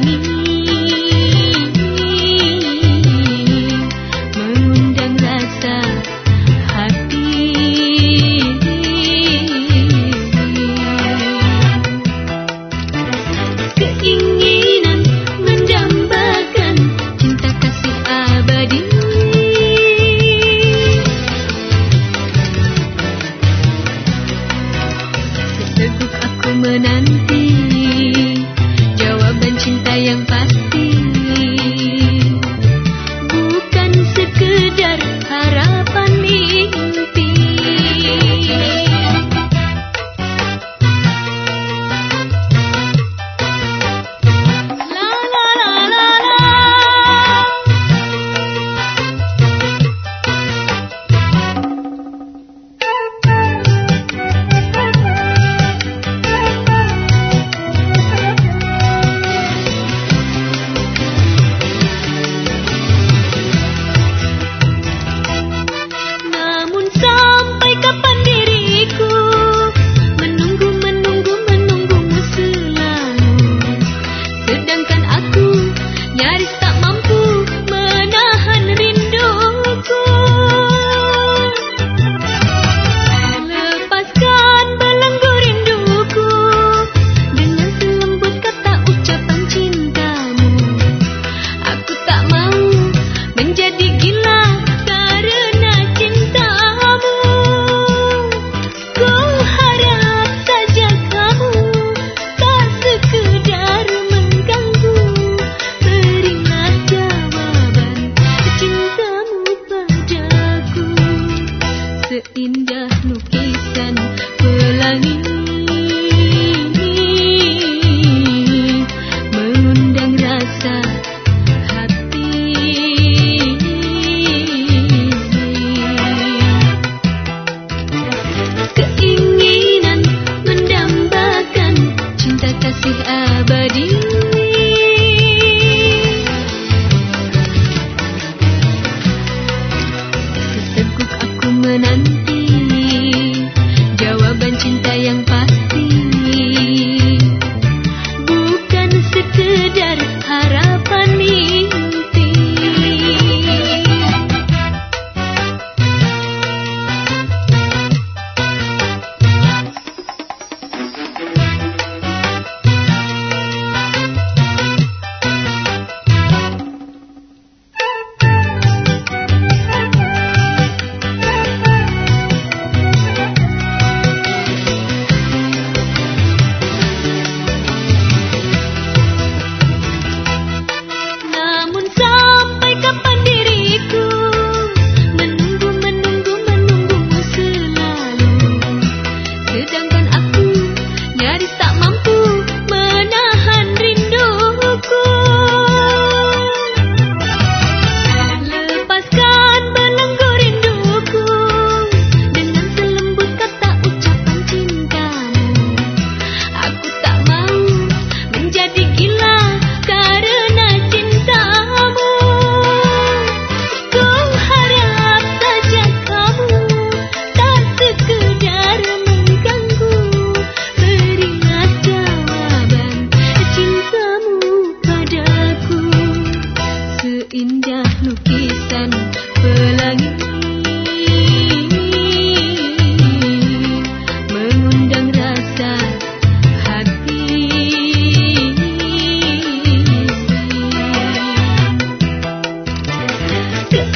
你。